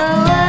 the